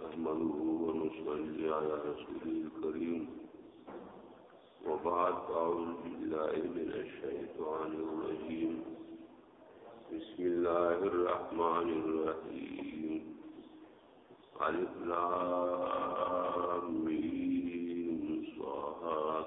نحمده ونصلي على رسوله الكريم وبعد أعوذ بالله من الشيطان الرجيم بسم الله الرحمن الرحيم ألف لام صاد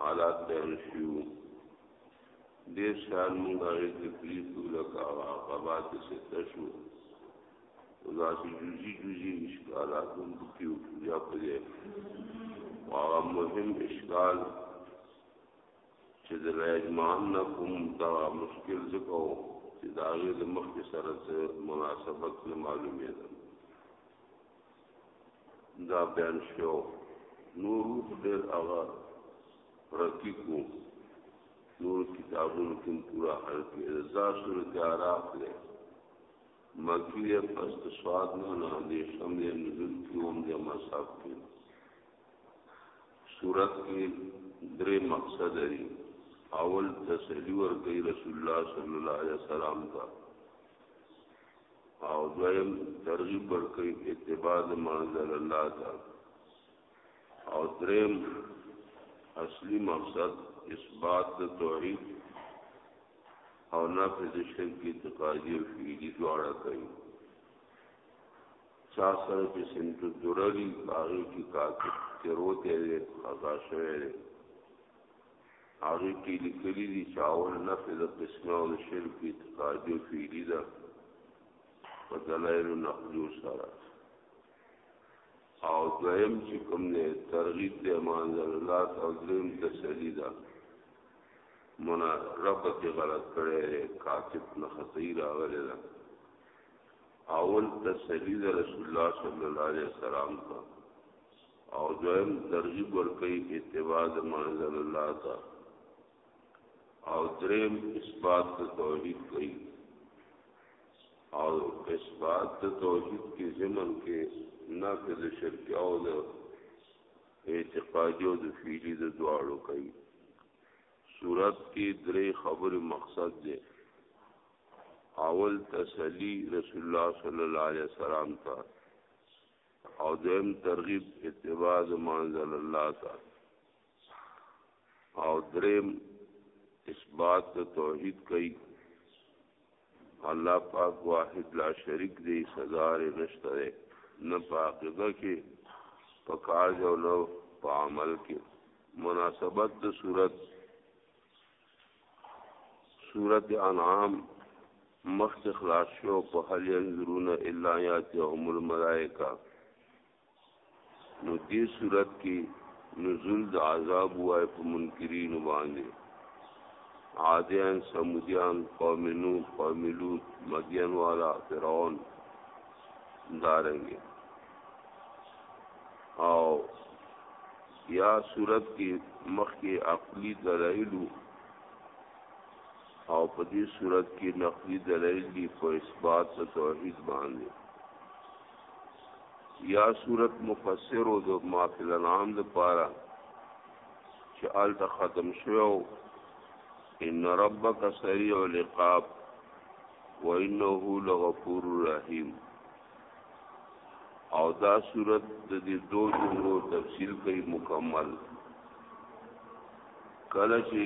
حالات تیار شو دیر شان مونږ هغه کې پریږدو لکه هغه عقبات چې سته شو داسې جزي جزي اشکالات هم پکې یا په دې هغه مهم اشکال چې د راجمان نه کوم دا مشکل ځکو چې دا غي د مخ سره مناسبت نه معلومه ده دا بیان شو نور ډېر هغه رقیق وو نور کتابونو کې پورا حل کې رضا صورت عراق له مکی پس سواد نه نه دې شم دې نزول کې هم دې ما صاحب کې صورت کې درې مقصد لري اول تسلی ور کوي رسول الله صلی الله علیه وسلم ته او دویم ترغیب ورکوي په اتباع د منزل الله ته او دریم اصلي مقصد اثبات د توحید او نفي د شرک اعتقادي او فعلی دواړه کوي چا سره چې سمت درري باغې کې کاکې تیروته خزا شوی هغې کې لیکلي دي چې اول نفې د قسمه او د شرک اعتقادي او فعلي ده په دلایل نقلو سره او دویم چې کوم دی ترغیب دی منزل الله او دریم تسلی ده منا رب ته غلط کړي کاتب نه خطی راغلی ده اول تسلی ده رسول الله صلی الله علیه وسلم ته او دویم ترغیب ورکوي اتباع د منزل الله ته او دریم اثبات د توحید کوي او اثبات د توحید کې زمن کې نفي د شرک او د اعتقادي او د فعلی د دواړو کوي صورت کې درې خبرې مقصد دی اول تسلی رسول الله صلی الله علیه وسلم ته او دیم ترغیب اتباع منزل الله تعالی او دریم اثبات توحید کوي الله پاک واحد لا شریک دی سزار نشته نه پاکده کې پکار جو نو په عمل کې مناسبت د صورت سورت انعام مخت خلاص شو په هل ينظرون الا ياتهم الملائکه نو دې صورت کې نزول د عذاب وای په منکرین باندې عادیان سمودیان قوم نو قوم لوط مدین والا فرعون دارنګ او یا صورت کې مخکې عقلی دلایل او په دې صورت کې نقلی دلایل دی په اثبات د توحید باندې یا صورت مفسر او د مافل العام د پاره چې آل ته ختم شو ان ربک سریع العقاب وانه لغفور رحیم او دا صورت د دې دو جملو تفصیل کوي مکمل کله چې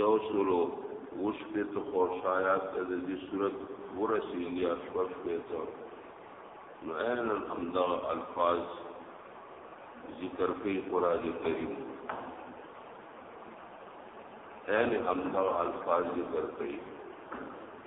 یو سلو اوس په تو خورشایات د دې صورت ورسیږي اشپش په تو نو عین الحمدا الفاظ ذکر کوي قران کریم عین الحمدا الفاظ ذکر کوي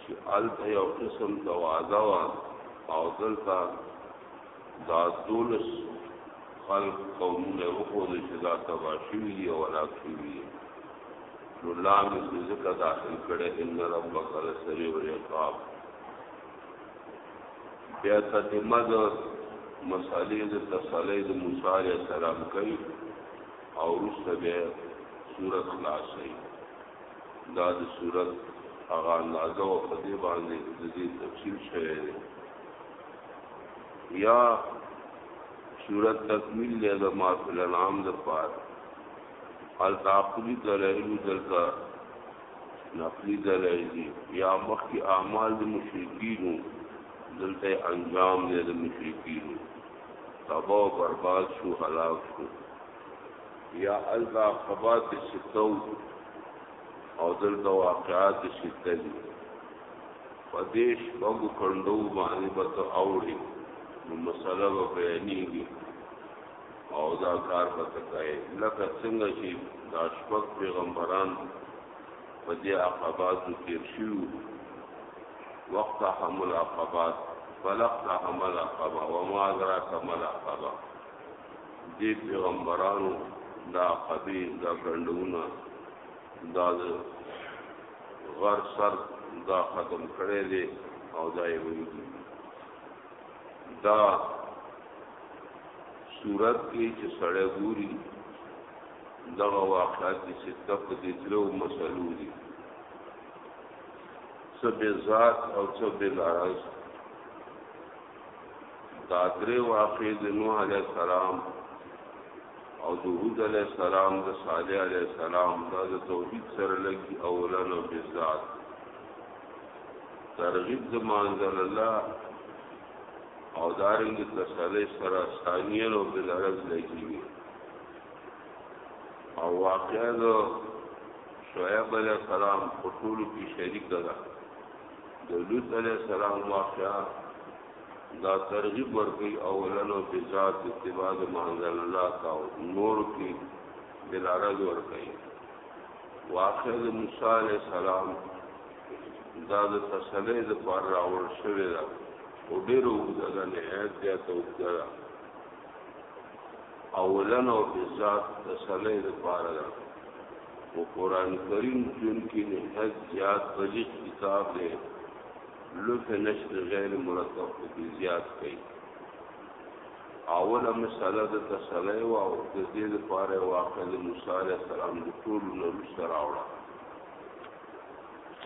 چې هلته یو قسم تواضع وه او دلته دا دولس خلق قومونه وښودل چې دا تباه شوي دي او هلاک شوي دي نو لام یې ځکه داخل کړی ان ربک لسریع العقاب بیا تتمه د مسالې د تسلی د موسی علیه السلام کوي او وروسته بیا سورت خلاصوي دا د صورت هغه اندازه او په دې باندې د دې تفصیل شوی دی یا صورت تکمیل دی د مافل انعام د پار التعقلی دلائل دلتا نقلی دلائل دی یا مخی اعمال د مشرکینو دلته انجام دی د مشرکینو تباہ و برباد شو حلاک شو یا الدا خبات ستو او دلته واقعات ستل پدیش بګ کندو باندې بت اوړي نو مسله و بیانېږي او دا کار به تکای لکه څنګه چې دا شپږ پیغمبران په دې عقبات کې شو وقت حمل عقبات فلقت حمل عقبه وما ادراك ما العقبه دې پیغمبرانو دا قبی دا ګندونه دا غر سر دا ختم کړي دي او دا یې ویلي دا صورت کې چې سړی ګوري دغه واقعات دي چې تپ دي درو مسلو دي څه به ذات او څه به لارز دا درې واقعې د نوح علیه السلام او د هود علیه السلام د صالح علیه السلام دا د توحید سره لګي اولن او بالذات ترغیب د مانزل الله او دارنګ تسلی سره ثانیه او بالعرض لګي او واقعا شعیب علیه السلام په ټولو کې شریک ده د لوط علیه السلام واقعا دا ترغیب ورکي اولنو په ذات اتباع د منزل الله تا نور کې دلالت ورکي واقع د موسی علیه السلام دا د تسلی د پر راوړ شوی دا او ډیرو د نه هیڅ ته وکړه اولا نو بذات د سړی د پاره ده او قران کریم جون کې نه حد زیات بلی کتاب دی لوف نشر غیر مرتب په زیات کوي اوله مسله د تسلی او د دې لپاره واقع د موسی علی السلام د ټول نو سره راوړه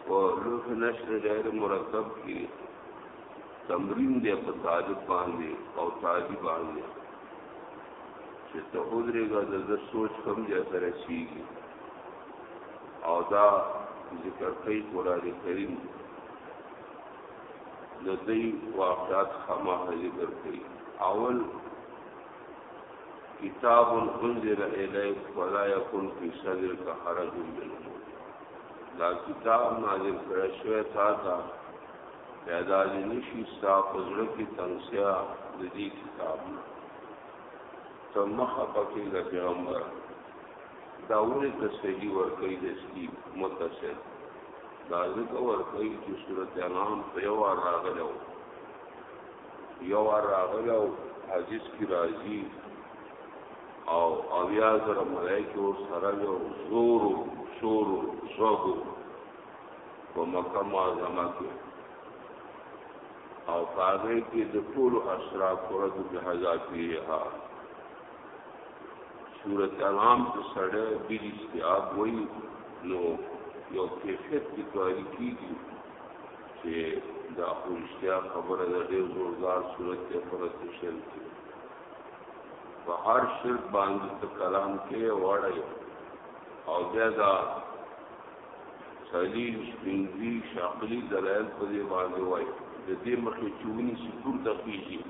او لوف نشر غیر مرتب کې تمرین دی په طالب باندې او طالب باندې چې ته ودرېږه د زه سوچ کم دی ته رسیږي او دا ذکر کوي قرآن کریم د دې واقعات خما ذکر کوي اول کتاب انزل الیک فلا یکن فی صدرک حرج منه دا کتاب نازل کړی شوی تا ته پیدا دې نشي ستا په زړه کې تنسیا د دې کتاب ته مخه پکې د پیغمبر دا ورې ته صحیح ورکړي د سکی متصل دا ځکه ورکړي چې صورت انعام په یو وار راغلی و یو وار راغلی و حدیث کې راځي او اویا زره ملایکه سره یو زور شور زوګو په مکه معظمه کې او پاغه کې د ټول اشراف فرض به حزا کیها صورت انعام کې سړی د استیاب وای نو یو کیفیت کې کاری کیږي چې دا خو اشتیا خبره ده ډېر زوردار صورت کې فرض شل کې په هر شرک باندې کلام کې وړي او بیا دا سلیش پنځي شاقلی دلایل په دې باندې وای د دې مخې چونی چې پور د پیږي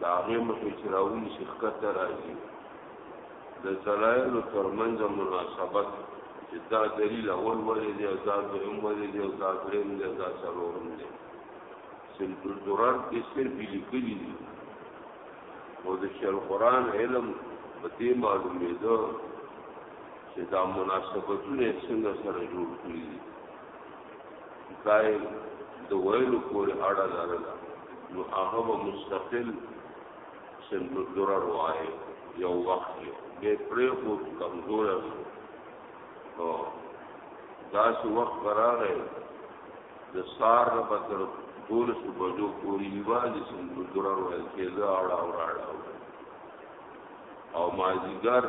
دا هغه مخې چې راونی چې ښکته راځي د دلایل ترمنځ مناسبت چې دا دلیل اول ولې دی دا دویم ولې دی دا دریم دی دا څلورم دی سلطل درار کې صرف لیکلي دي او د شیخ القرآن علم په دې معلومېده چې دا مناسبتونه یې څنګه سره جوړ کړي دي دا یې د ویلو پورې اړه لرله نو هغه به مستقل سندو درر وایي یو وخت یې بې پرېښود کمزوری شو نو داسې وخت به راغی د سار نه به تر دولسو بجو پورې یوازې سندو درر ویل کېده اړه او راړه او مازیګر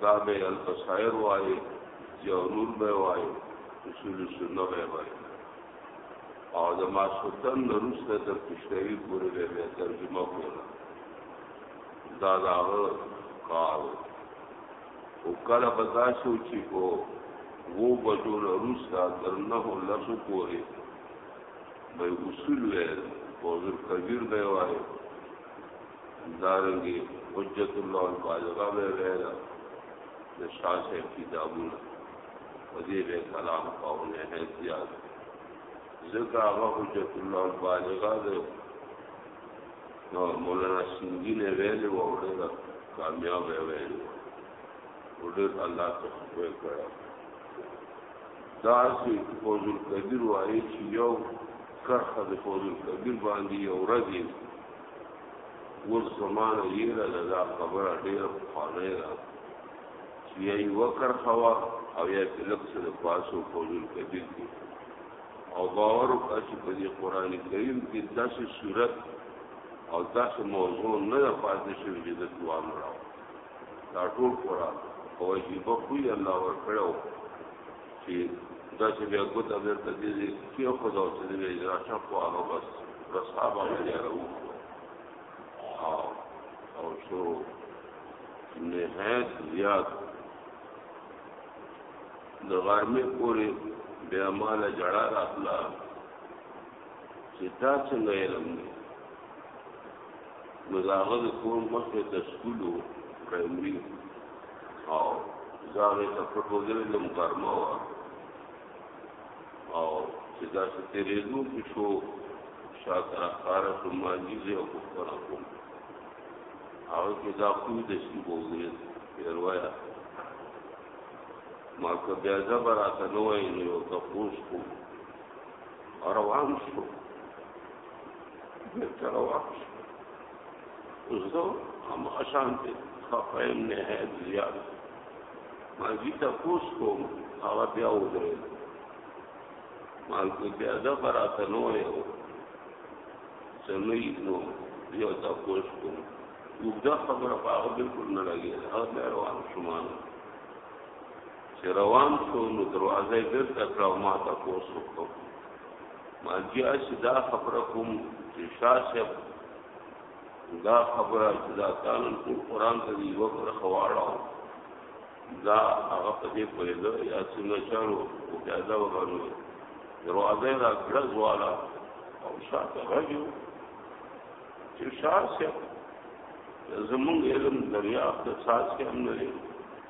دا به البصائر وایي جورون به وایي اصول سنه به وایي او د ماسوتن د روسته تر پښتوي پورې به ترجمه کوله دا دا کار او کله بدا شو چې کو وو بجو له روسته تر نه لسو پورې به اصول ویل او ذل کبیر به وایي دارنګي حجت الله البالغه به ویلا د شاه صاحب کتابونه وزیر کلام قوله ہے زیاد ذکر هغه حجت الله البالغه ده نو مولانا سنگی نے ویل و اوڑے دا کامیاب ہے ویل اوڑے اللہ تخفیق کرا دا سی فوز القدیر وائی چی یو کرښه د فوج الکبیر باندې یو ورځ اوس زمانه یره ده دا خبره ډیره پخوانۍ ده چې یا یوه کرښه وه او یا پې لږ څه د پاسو فوج الکبیر کې او باور وکړه چې په دې قرآن کریم کې داسې صورت او داسې موضوع نه ده پاتې شوې چې د دوام راو دا ټول قرآن او عجیبه خوی الله ورکړی چې دا چې بیا ګوت بیا ته دې کې خو دا چې دې اجرا شو خو هغه بس بس هغه بیا راو او او شو نهایت زیات د غرمه پورې بیا مال جړا راتلا چې دا څنګه علم دی نو د هغه د کور مخې ته سکول و پرایمري او زه هغې ته پټ ودرېدم غرمه وه او چې داسې تېرېدو کې شو شاته راښکاره شو مانځي زه یو پوښتنه کوم هغه کې دا کوی د سپي به ودرېد پیرویه ما که بیا زه به راته نه وایي نو یو تپوس کوم روان شو تر واپس زه هم آسان دي خپایم نه هیڅ زیات ما دې تاسو کوم هغه بیا ودرې مال کو بیا دا برات نو یو سمې نو یو تاسو کوم یو دا خبره په هغه بالکل نه لګي هغه روان شومان چې روان شو نو دروازه یې بیرته کړه او ما تپوس وکړو ما بیا چې دا خبره کوم چې شاه صاحب دا خبره چې دا تعالی ټول قرآن ته دی یوه برخه واړاو دا هغه په دې پوهېده یا څنګه چارو اجازه وغواړو دروازه یې را کړه ځواله او شاه ته غږ چې شاه صاحب زمونږ علم دریا د ساز کې هم نه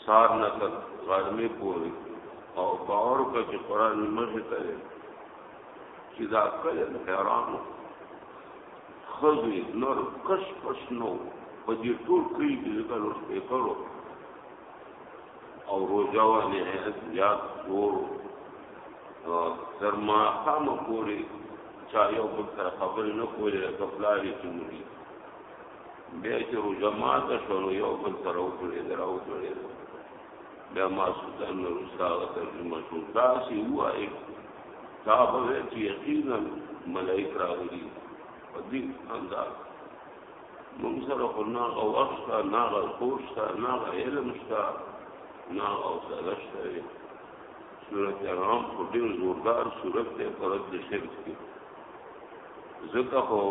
سهار نه تر غرمې پورې او باور کا چې قران مخه ته دی چې دا کله حیران خزوی نور کش کش نو په دې ټول کړي چې دا نور په کړو او روزه و نه یا ور تر ما قام پورې چا یو بل سره خبرې نه کولې کپلاري چې مونږ بیا چې روزه ماته شروع یو بل سره وکړې درا وکړې بیا ما سودان نو روسا ترجمه شو دا سی وای تا به چې یقینا ملائک راغلي په دې انداز موږ سره خو نه او اخته نه غو خوشته نه علم شته نه او سرشته سورته رام په ډیر زوردار صورت ته پرد شرک کې ځکه خو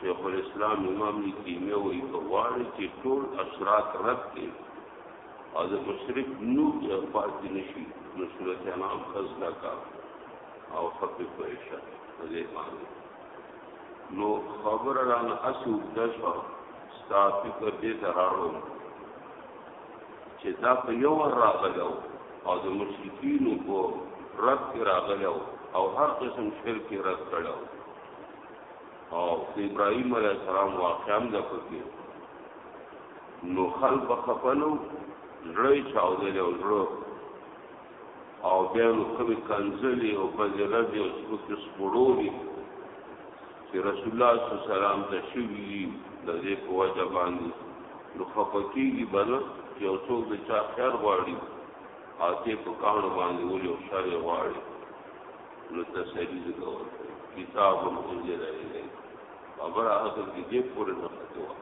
شیخ الاسلام امام ابن تیمیه وایي که غواړي چې ټول اشراط رد کړي او د مشرک نو پاتې نشي نو صورت انعام خزدا کا او خپې پېښه دې باندې نو خبر رانه اسو دشا ستا فکر دې تراړو چې دا په یو ور راغلی او د مشرکینو په رد کې راغلی او هر قسم شرک یې رد کړی او د ابراهیم علیه السلام واقعا هم ده پکې نو خلک به خفه نه زړه یې چاودلی او زړه او بیا نو کومې کنځلې او بزې رزې او سپکې سپړو دي چې رسول الله صلی الله علیه وسلم ته شوی د دې په وجه باندې نو خپکیږي بنه چې او څوک د چا خیر غواړي او ته په کانو باندې ولې او شر غواړي نو تسلی دې کوي کتاب انزل الیه خبر اصل کې دې پورې نه فتوا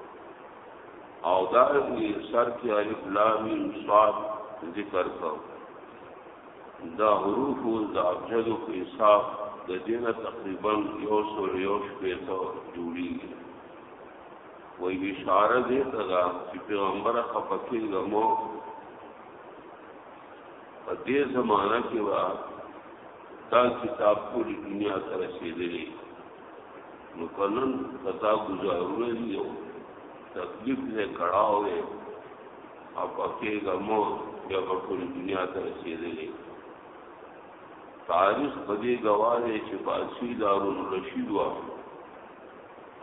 او دا سر کې الف لام صاد ذکر کوي دا حروف د ابجد په حساب د دینه تقریبا یو سو یو شپې ته جوړیږي وای اشاره دې ته دا چې پیغمبر خپکه غمو په دې زمانہ کې وا دا کتاب ټول دنیا ته رسیدلی نو کنن پتا گزارونه یو تکلیف نه کړهوه او پکې ګمو بیا په ټول دنیا ته رسیدلې تاریخ په دې گواهه چې باسی دارو رشید وا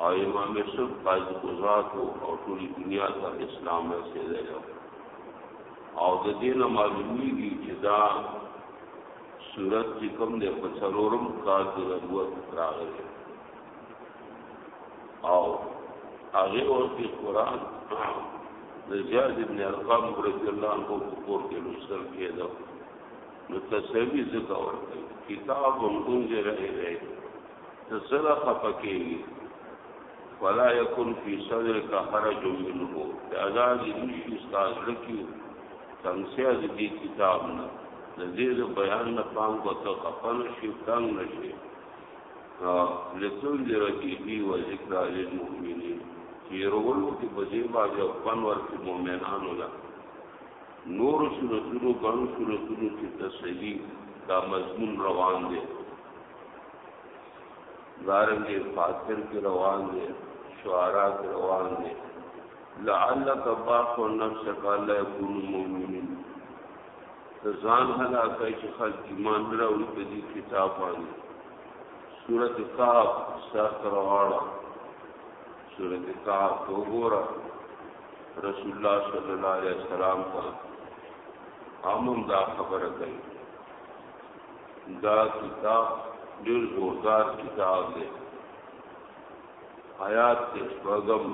او امام شب قاضی قضات او ټول دنیا ته اسلام رسیدلی او د دې نه معلومیږي چې دا صورت چې کوم د پڅلورم کال د نبوت راغلی او هغه ورته قران د زیاد ابن ارقام رضی الله عنه په کور کې لوستل کېده نو تسوی زکه ورته کتاب هم انځه رہے دی تسلا خپکیږي ولا یکن فی صدرک حرج منه د آزاد دي استاد لکی تمسیا د دې کتاب نه د دې بیان نه پام کو ته خپل شي تنگ نشي دا لتنذر به و ذکر للمؤمنین چې ورولو کې په دې باندې او پن ورکې مؤمنانو لا نور سورتونو ګڼو سورتونو کې تسلی دا مضمون روان دی دارنګ فاتر کې روان دی شعرا کې روان دی لعلک باخ نفسک الله یکون مؤمنین ځان هلاکای چې خلک ایمان راوړي په دې کتاب باندې سورۃ کهف سر تر واړه سورۃ کهف وګوره رسول الله صلی الله علیه وسلم ته عامم دا خبره کوي دا کتاب ډیر زوردار کتاب دی آیات کې شپږم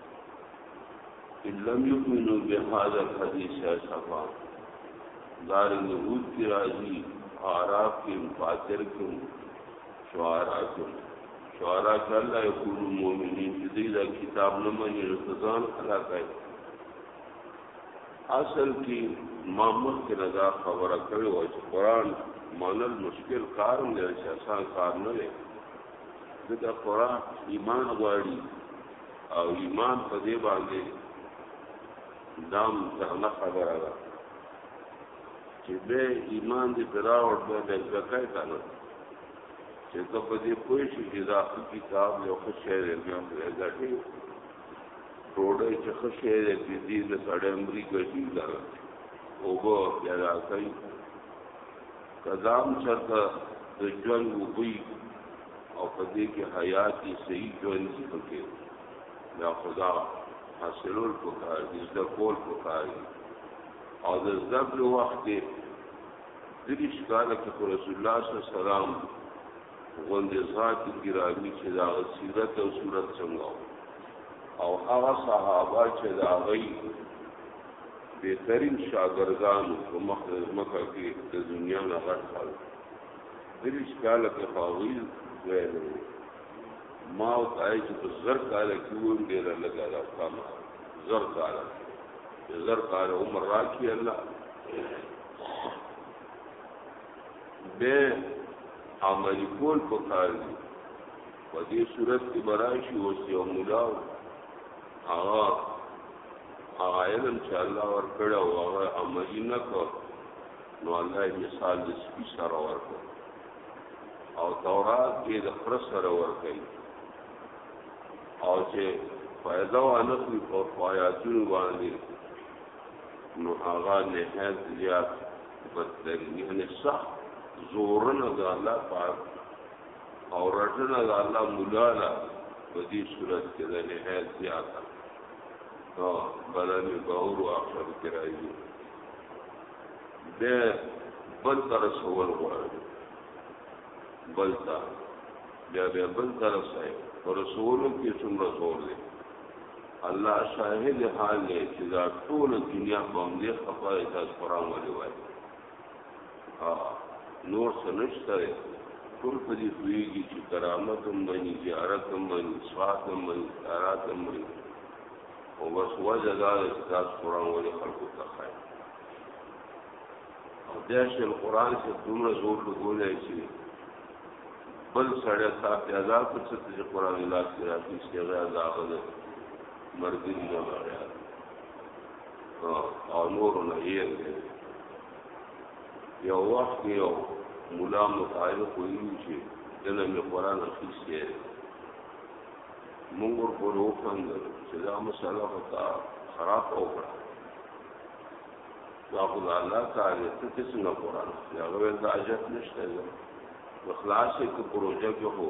ان لم یؤمنو بهذا الحدیث صفا دار یهود کی راضی عرب کی فاتر کی شعرا کی شعرا کی الله یقول المؤمنین چې دې دا کتاب نه مني رسزان علاقه اصل کې ما مخکې دا خبره کړې و چې قران مانل مشکل کار نه چې آسان کار نه دی ځکه قران ایمان غواړي او ایمان په دې باندې دام ځانه خبره ده چې به ایمان دې دراوړ به د زکای کنه چې ته په دې پوه شې چې دا کتاب یو ښه شعر دی بیا په دې ځکه ټوډه چې ښه شعر دی دې د سړی امریکا دی دا او به یا راځي که دا هم چرته د جون وبوی او په دې کې حیاتي صحیح جون پکې دا خدا حاصلول پکار دي زده کول پکار دي او د زده کړو وخت کې دریش کاله کې رسول الله صلی الله علیه وسلم غوندې ذات ګرامی چې دا سیرت او صورت څنګه او هغه صحابه چې دا غي بهترین شاګردانو په مخ د ځمکه کې د دنیا نه غټ خلک دریش کاله کې فاویل ویل ما او تای چې په زر کاله کې وم ډېر لګا دا کام زر کاله زر کاله عمر راکړي الله به عمل کول پکار دي په دې صورت کې براشي او سیمولا هغه هغه علم چې الله ورکړ او هغه عملی نه کو نو الله مثال د سپي سره ورکړ او تورات کې د خر سره ورکړ او چې فائدہ وانه په آیاتونو باندې نو هغه نهایت زیات بدلګي یعنی سخت زورنه د الله پاک او رټنه د الله مولا لا په دې صورت کې د نهایت زیاته او بلنی باور او اخر کې راځي به بل تر سوال غواړي بل تا بیا بیا بل تر سای پر سوالو کې څومره زور دی الله شاهد حال دی چې دا ټول دنیا باندې خپای تاسو پرامه دی وایي ها نور سنشته ټول په دې پوهېږي چې کرامت هم مني زیارت هم مني سوات هم مني ستارات هم مني او بس وجه دا ده چې تاسو قرآن ولې خلکو ته ښایي او بیا چې قرآن کې دومره زور لګولی چې بل سړی تا په عذاب کې څه چې قرآن لاس کې راځي چې هغه عذاب ده مرګ نه وړیا او نور نه یې یو وخت یو مولا متعال کوي چې دنه مې قران اخیسته موږ ورپورې وخند چې دا مسله وتا خراب او کړه دا خدای الله تعالی ته څنګه قران یا غوې دا اجازه نشته نو خلاصې کو پروژه کې هو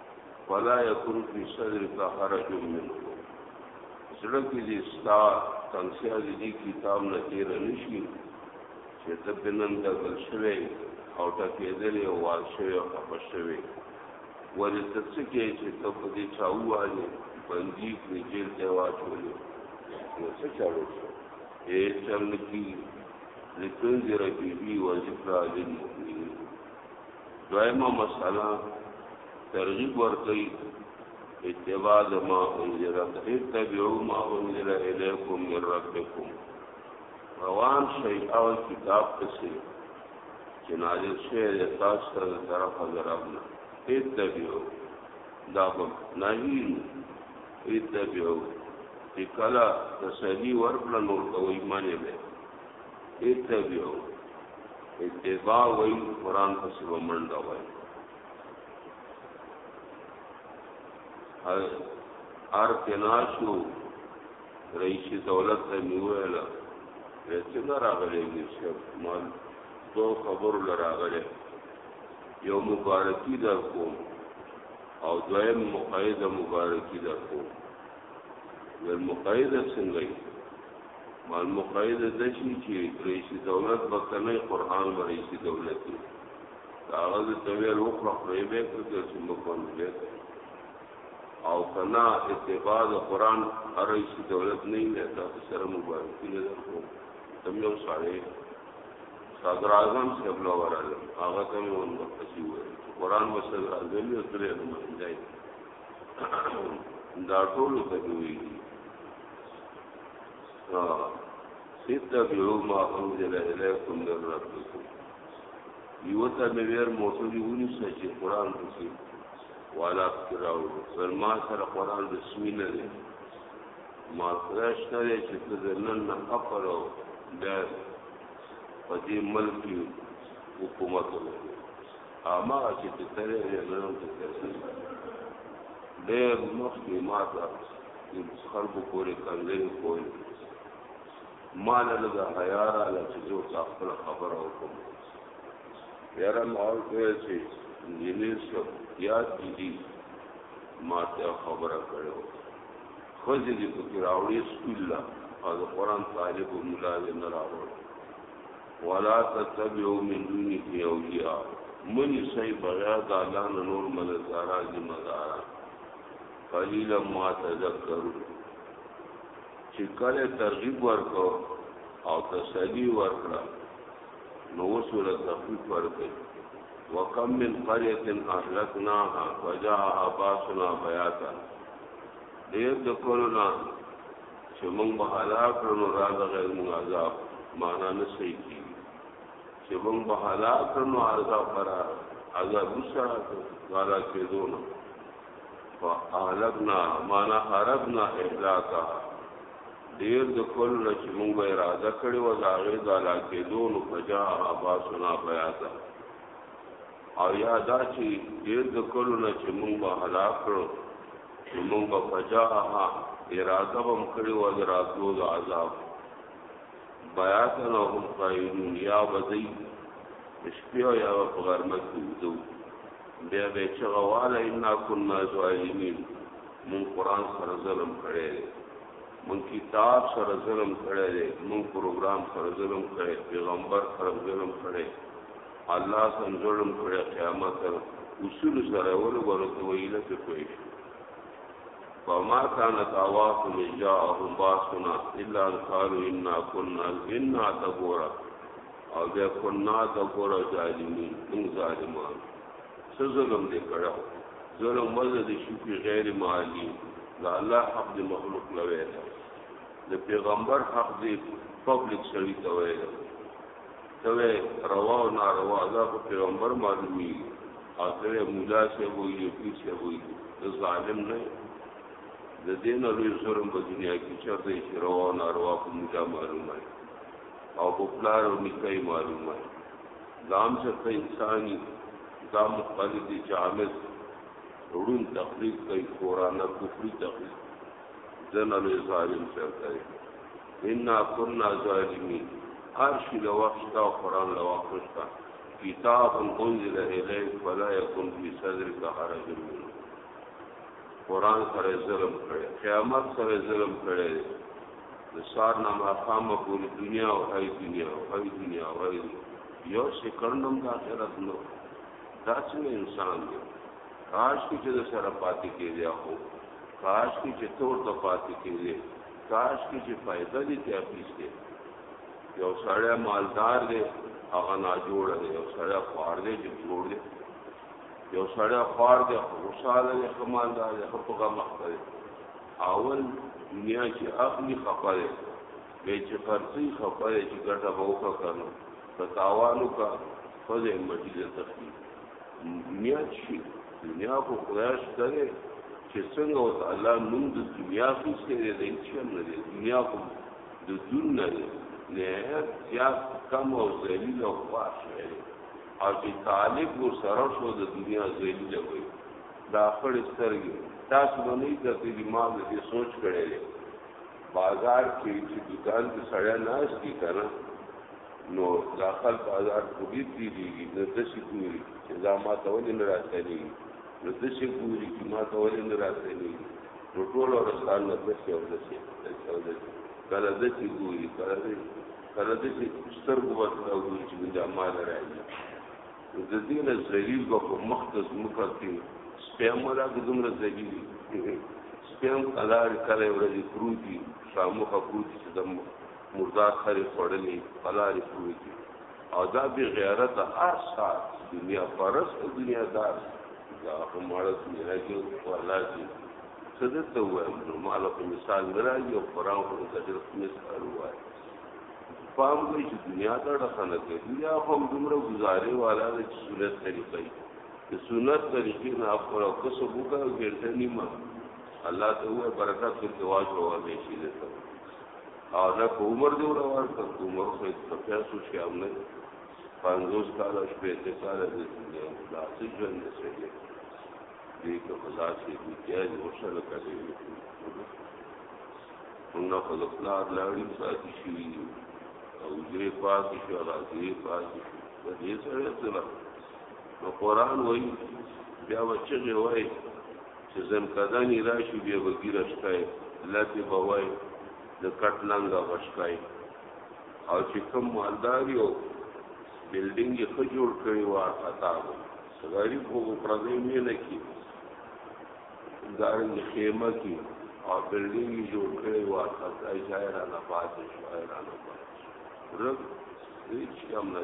ولا يكن في صدرك حرج منه زړه کې دې ستا تنسیا دې کتاب نه تیر نشي چې ته بنن د بل شوی او ټکېدل او واز شوی او خپه شوی ولې ته څه کې چې ته په دې چاوواله بندي کې جیل ته واچولې نو څه چالو شو اے چل کی لتنذر به وذکر للمؤمنین دویمه مسله ترغیب ورکړي اتباع ما انزل اتبعوا ما انزل الیکم من ربکم روان شي او کتاب پسې چې نازل شوی دی تاسو ته د طرفه د رب نه اتبعوا دا به نهي اتبعوا چې کله تسلی ورکړه نور ته وایي منې به اتبعو اتباع وی قرآن پسی بمنڈا وی هر کناشو رئیس دولت ته نیویل رسول راغلی نشب مال دو خبر لراغلی یو مبارکی در کوم او دویم مقاید مبارکی در کوم المقاعده څنګه یې مال مقاعده د شي چې رئیس دولت به کنه قران به رئیس دولت دی هغه د تویل وکړه خو یې به کړی چې موږ باندې او کنا اتباع د قران هر رئیس دولت نه نه تاسو سره مبارکي نه درکو تم یو سړی صدر اعظم صاحب لا وراله هغه ته مونږ ورته وایو قران مسله اعظم یې ترې نه منځي دا ټول ته دوی دي ها سیدا بیو ما انزل الیکم من ربکم یو ته مې ور موټر دی ونی چې قران وسی والا کراو فرما سره قران د سمینه دی ما کراش نه دی چې ته نن نه اپرو د پدې ملک حکومت وکړي هماغه چې ته تللی وې زه هم ته پیسې ډېر مخکې ما ته خلکو پورې کنځلې کولې ما نه لږه حیا راغله چې زه ورته خپله خبره وکړم یاره ما ورته وویل چې نجلۍ څه یاد دي دي ما ته خبره کړې وه ښځې دې پکې راوړې سکول له او د قرآن طالب او ملا دې نه راوړ ولا تتبعوا من دونه اولیاء منی سای بغیر د الله نه نور مددګاران دي مداران قلیلا ما تذکرون چې کله ترغیب ورکو او تسلی ورکړه نو وسوله تخفیف ورکړي وکم من قريه اهلكناها فجاءها باسنا بياتا ډېر د کولونه چې موږ به هلاک کړو نو را د غیر موږ عذاب معنا نه صحیح کیږي چې موږ به هلاک کړو نو عذاب برا عذاب وسره غلا کېدو نو فاهلکنا معنا حربنا اهلاکا ډیر د کل نه چې موږ به اراده کړې و دا غیر د هلاک کېدو نو فجا اباسنا بیاتا او یا دا چې ډیر د کل نه چې موږ به هلاک کړو موږ په فجاها اراده هم کړی و د راتلو د عذاب بیاتن او هم قایلون یا بدی شپې او یا په غرمه کې وځو بیا به چې غواله ان كنا ظالمین مون قران سره ظلم کړی مون کتاب سره ظلم کړی مون پروګرام سره ظلم کړی پیغمبر سره ظلم کړی الله سم ظلم کړی قیامت اصول سره ورغلو ته ویله ته کوي فما كان دعواهم جاءهم باسنا الا ان قالوا انا كنا انا تبورا او بیا كنا تبورا ظالمين ان ظالمان څه ظلم دې کړو ظلم مزه دې شو کې غیر مالی لا الله حق دې مخلوق لوي د پیغمبر حق دې پبلک سړی ته وایي سوی روا او ناروا دا په پیغمبر معلومی او سوی مولا سے وی یو پیر سے وی د ظالم نه د دین او ظلم په دنیا کې چرته چې روا او ناروا په مولا معلومه او په پلار او نکای معلومه دام چرته انساني دا مختلف دي چې عامل وړون تقلید کوي قرآن کفري تقلید ځنه له ظالم چرته انا كنا ظالمين هر شي له وخت شته او قرآن له وخت نشته کتاب انزل الیک فلا یکن فی صدرک حرج منه قرآن سره ظلم کړي قیامت سره ظلم کړي د سار نه ماقامه پوری دنیا او هی دنیا او هی دنیا او هی یو سکرنم د آخرت نو دا څنګه انسان دی کاش کې چې سره پاتې کېږي هغه کاش کې چې تور ته پاتې کېږي کاش کې چې فائدہ دې ته اخیسته یو سړی مالدار دی هغه نا جوړ دی یو سړی خوار دی چې جوړ دی یو سړی خوار دی خوشاله دی خمالدار دی خپل غم اخته دی اول دنیا کې اخلي خپره به چې خرڅي خپره چې ګټه وکړه کنه تاوانو کا فزه مجید تخفیف دنیا شي دنیا خو خدای شته دی چې څنګه او تعالی نوم د دنیا خو څه دی د هیڅ هم نه دی دنیا خو د دون نه دی نهایت زیات کم او ذلیل او فاش دی او چې طالب ور سره شو د دنیا ذلیل وي دا خړ سترګې تاسو باندې د دې ما د سوچ کړي بازار کې چې دکان کې سړی ناش دي کنه نو دا خل بازار کوبیر تیریږي نو د شي ګوري چې دا ما ته ولې نه راځي نو د شي ګوري چې ما ته ولې نه راځي نو ټول ورستان نه د شي او د شي او د شي کله د شي ګوري کله د کله د شي سترګو ورته او ګوري چې دا ما نه راځي نو د دې نه ذلیل به په مخ ته زمکه کې سپیم ولا ګذمره ذلیل سپیم کلار کله ورځي پروتي شامو خپروتي چې دمو مردار خرې خوړلې پلارې پروتي او دا بی غیرت هر سات دنیا پرس او دنیا دار دا هم اړه دنیا کې ولا دي څه د ته وایم نو مال په مثال نه راځي او قران خو د ډېر مثال وایي پام کوي چې دنیا ته ډخنه کوي دنیا هم دومره گزارې والا د سنت طریقې د سنت طریقې نه خپل کسب وکړي ګرځنی ما الله ته وایي برکت ورته واجب او همیشه دې او دا په عمر دی روان ته عمر خو په پیسو شي هم نه پنځوس کاله شپې ته کاله دې دا څه ژوند دی سړي دې که خدا سي دې کې ورسره کوي موږ خو د پلار لاړی پاتې شي او دې پاتې شو راځي پاتې شو د دې سره څه نو قران وایي بیا وچغه وایي چې زنکدن یې راشي بیا به ګیره شکای لاتې به وای د کټ لنګه بشکای او چې کوم مالدار یو بلډینګ یې ښه جوړ کړی و خطا و سګاری خو په پردی مینه کې دارنګ خیمه کې او بلډینګ یې جوړ کړی و خطا یې را نه پاتې شو را نه پاتې رب هیڅ کم نه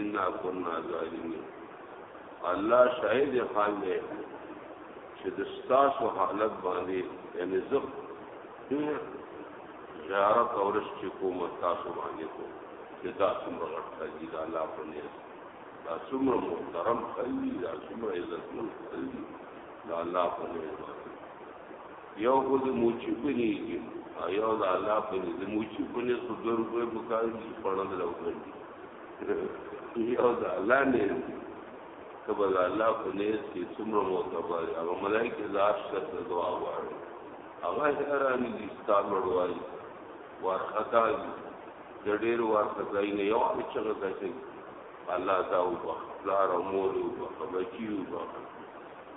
ان كنا ظالمين الله شاهد حال دی چې د ستاسو حالت باندې یعنی زه زیارت او رش چې کوم تاسو باندې کو چې دا څومره غټ دی دا الله په نیت دا څومره محترم دی دا څومره عزتمن دی دا الله په نیت یو خو د موچی په نیږي او یو د الله په نیږي د موچی په نیږي خو دوه روپۍ په کار دي چې خوړل له وګړي یو د الله نه ته به د الله په نیږي چې څومره معتبر هغه ملایکې د عرش سره دعا غواړي هغه حیران دي ستا لوړوالي وارخطا دي د ډېر وارخطایي نه یو هغه چغه کوي الله دا وبخ پلار او مور وبخ بچي وبخ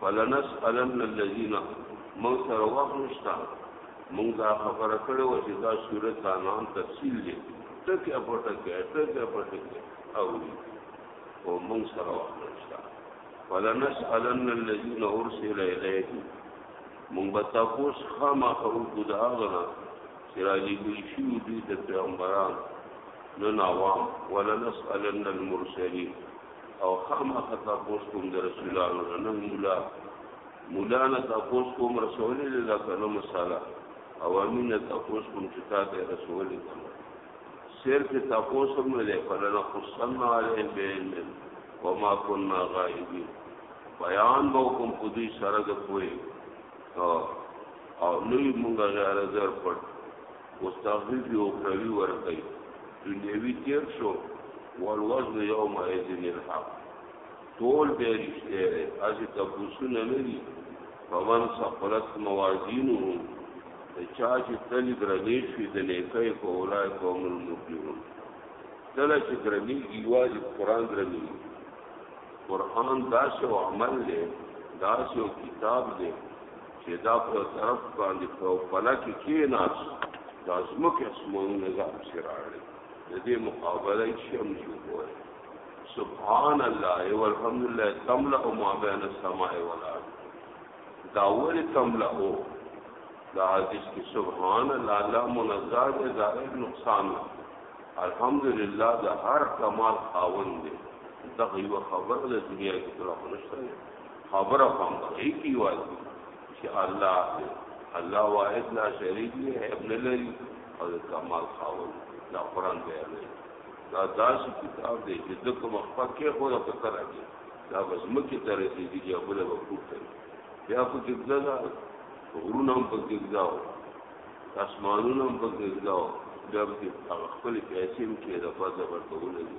فلنسألن الذین موږ سره وخت نشته موږ دا خبره کړې وه چې دا سورت دا نام تفصیل دی ټکی په ټکی ټکی په ټکی اوري او موږ سره وخت نشته فلنسألن الذین ارسل الیهم موږ به تاسو خامہ او ګدا غنا چې را لېږل شي دوی د پیغمبران نن عوام ولنسألن المرسلین او خامہ خطا پوس کوم در رسولانو نه مولا مولا نه تاسو کوم رسول الله کله مساله او امین تاسو کوم چې تاسو رسول الله صرف تاسو هم نه فلنا قصنا علیهم بین وما كنا غائبین بیان به کوم په دې سره د کوی او نوې مونږه غیر زر پټ اوس تغویب دی اخروی ورکوي دنیوي تیر شو والوزن یوم ایزن الحق ټول به رښتیا دی اسی تبوسونه نه دي فمن ثقلت موازینه د چا چې تل درنې شوې د نیکۍ په اولای قوم المفلحون تل چې درنې یوازې قرآن درنې قرآن داسې عمل دی داسې کتاب دی چې دا په طرف باندې په پله کې کېناست دا ځمکې اسمانونه ځان پسې راړي د دې مقابله یې شي هم شو کوی سبحان الله والحمد لله تملأ ما بین السماء والارض دا ولې تملأ دا حدیث کې سبحان الله الله منزه دې دا نقصان الحمد لله دا هر کمال خاوند دی دغه یو خبر د دنیا کې ټول خلک خبره په مخې کې وایي چې الله دی الله واحد لا شریک دی هیب نه لري او د کمال خاوند دا قرآن بیان دی دا داسې کتاب دی چې د کوم خپل کې خو د فکر راځي دا وزمکه تر دې دی چې ابله وقوف کوي بیا په کې ځلا غرونه هم په کې ځلاو اسمانونه هم په کې ځلاو بیا په خپل پیسې هم کې د فضل ورته ولګي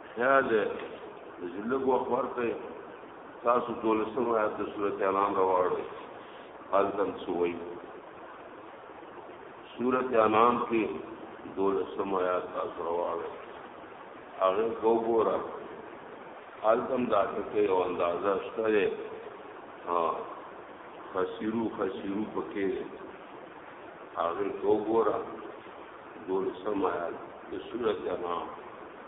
خیال چې لږ وخت ورکړئ تاسو دولسم آیات د سورت انعام راوړئ حالتم سوئی سورت انعام کې دولسم آیات تاسو راوړئ هغه وګوره حالتم دا ټکي او اندازه شته ها خسیرو خسیرو پکې هغه وګوره دولسم آیات د سورت انعام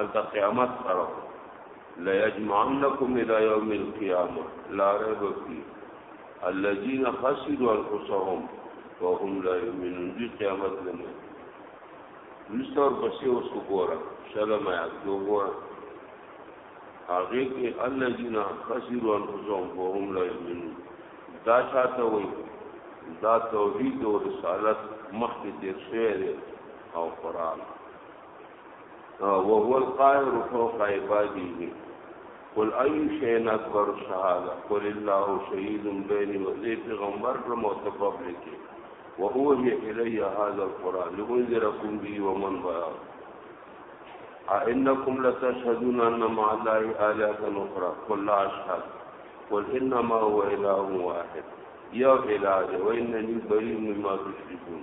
ال قیامت سره لا یجمعنکم الى یوم القیامه لا ريب فی الذين خسروا انفسهم وهم لا یؤمنون دی قیامت لمه نستور پسې اوس وګوره شلم آیات وګوره هغه کې الذين خسروا انفسهم وهم لا یؤمنون دا شاته وي دا توحید او رسالت مخکې تیر شوی دی او قران وهو القاهر فوق عباده قل اي شيء اكبر شهاده قل الله شهيد بيني وبين پیغمبر پر متفق لکی وهو الي هذا القران لانذركم به ومن بلغ أئنكم لتشهدون أن مع الله آلهة أخرى قل لا أشهد قل إنما هو إله واحد يا إله وإنني بريء مما تشركون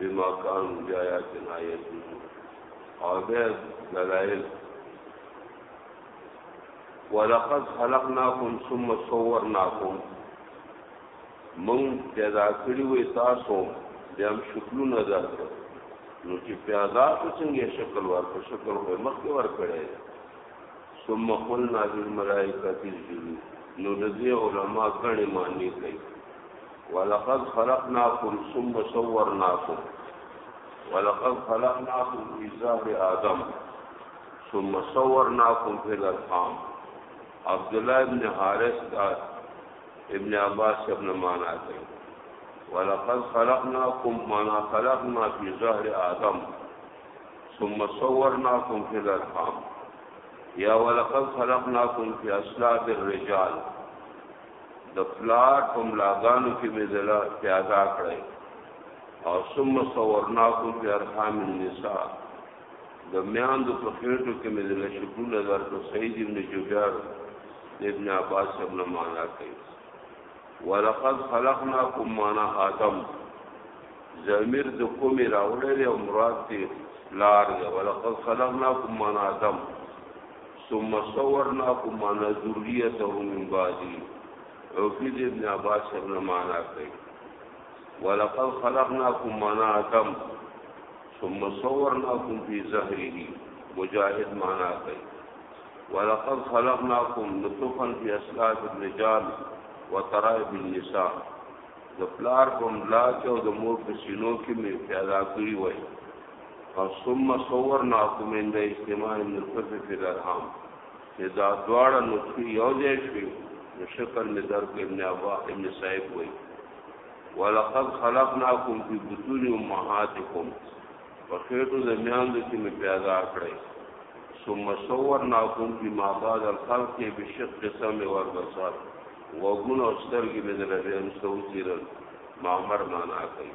بما كانوا بآياتنا يجحدون او بیا دلائل ولقد خلقناكم ثم صورناكم من پیدا کړی وې تاسو بیا هم شکلونه درته نو چې پیدا کو څنګه شکل ورکړ شکل خو مخکې ورکړی ثم قلنا للملائکه اسجدوا نو د دې علما غني معنی کوي ولقد خلقناكم ثم صورناكم ولقد خلقناكم في ظهر آدم ثم صورناكم في الارحام عبد الله ابن حارث ابن عباس ابن مانا تے ولقد خلقناكم مانا خلقنا في ظهر آدم ثم صورناكم في الارحام یا ولقد خلقناكم في اصلاب الرجال د پلار په ملاګانو کې مې زړه پیادا کړی او ثم صورناکم فی ارحام النساء د میاندو په خېټو کې مې زړه شکونه درته سید ابن جبیر ابن عباس ابن معنا کوي ولقد خلقناکم معنا آدم ضمیر د کومې راوړل او مراد دی لار دی ولقد خلقناکم معنا آدم ثم صورناکم معنا ذریته من بعدی عفید ابن عباس ابن معنا کوي ولقد خلقناکم معنا اتم ثم صورناکم فی ظهره مجاهد معنا کوي ولقد خلقناکم نطفا فی اصلاب الرجال وترائب النساء د پلار په ملا کې او د مور په سینو کې مې پیدا کړی وای او ثم صورناکم عند اجتماع النطفه في الارحام چې دا دواړه نطفه یو ځای شوي نو شکل می درک ابن ابا ابن صاحب وایي ولقد خلقناکم فی بطون امهاتکم وخیرو د میاندو کې می پیدا کړی ثم صورناکم فی ما بعد الخلق بشق قسم والبصر وګون او سترګې می دلته هم سوچیرل مامر معنا کوي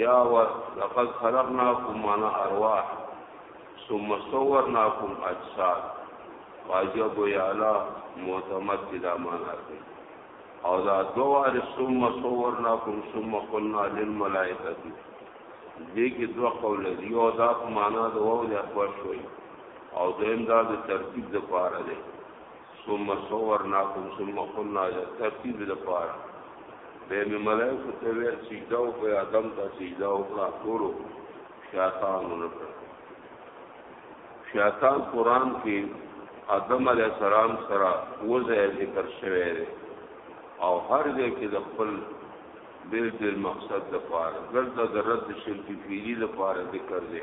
یا ولقد خلقناکم معنا ارواح ثم صورناکم اجساد واجب یا لا معتمد کی دا معنا کوي او دا دوار ثم صورناکم ثم قلنا للملائکه دې کې دوه قول دي یو دا معنا د وو د اخوا شوي او دویم دا د ترتیب د پاره دی ثم صورناکم ثم قلنا ترتیب لپاره به می ملائکه ته ویل سجده او په ادم ته سجده او کړه ټول شیطان ورته شیطان قران کې ادم علی السلام سره وځه ذکر شوی دی او هر ځای کې د خپل بیل دل مقصد لپاره دلته د رد شرک فیلی لپاره ذکر دی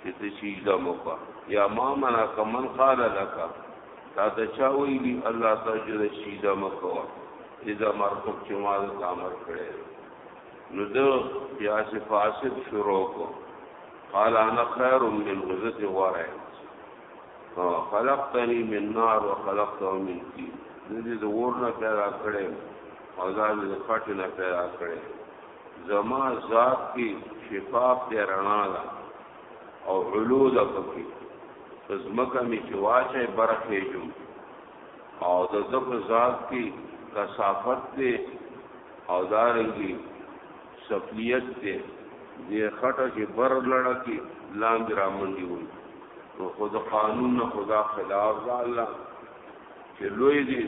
چې ته سجده مکا یا ما منا کمن قال لك تا ته چا ویلی الله تعالی د سجده مکو اذا مرتب چې ما د امر کړي نو دو بیا چې فاسد شروع کو قال انا خير من غزت ورع خلقتني من نار وخلقته من طين دې د ورنه پیدا کړې او ځان د خټه نه پیدا کړې زما ذات کی شفاف دی رڼا ده او علو ده پکی زمکه می چې واچه برخه جو او د دغ ذات کی کثافت دی او دارنګي سفلیت دی د خټه کې بر لړه کې لاندې رامنډي وي نو خود قانون نه خدا خلاف ده الله چې لوی دی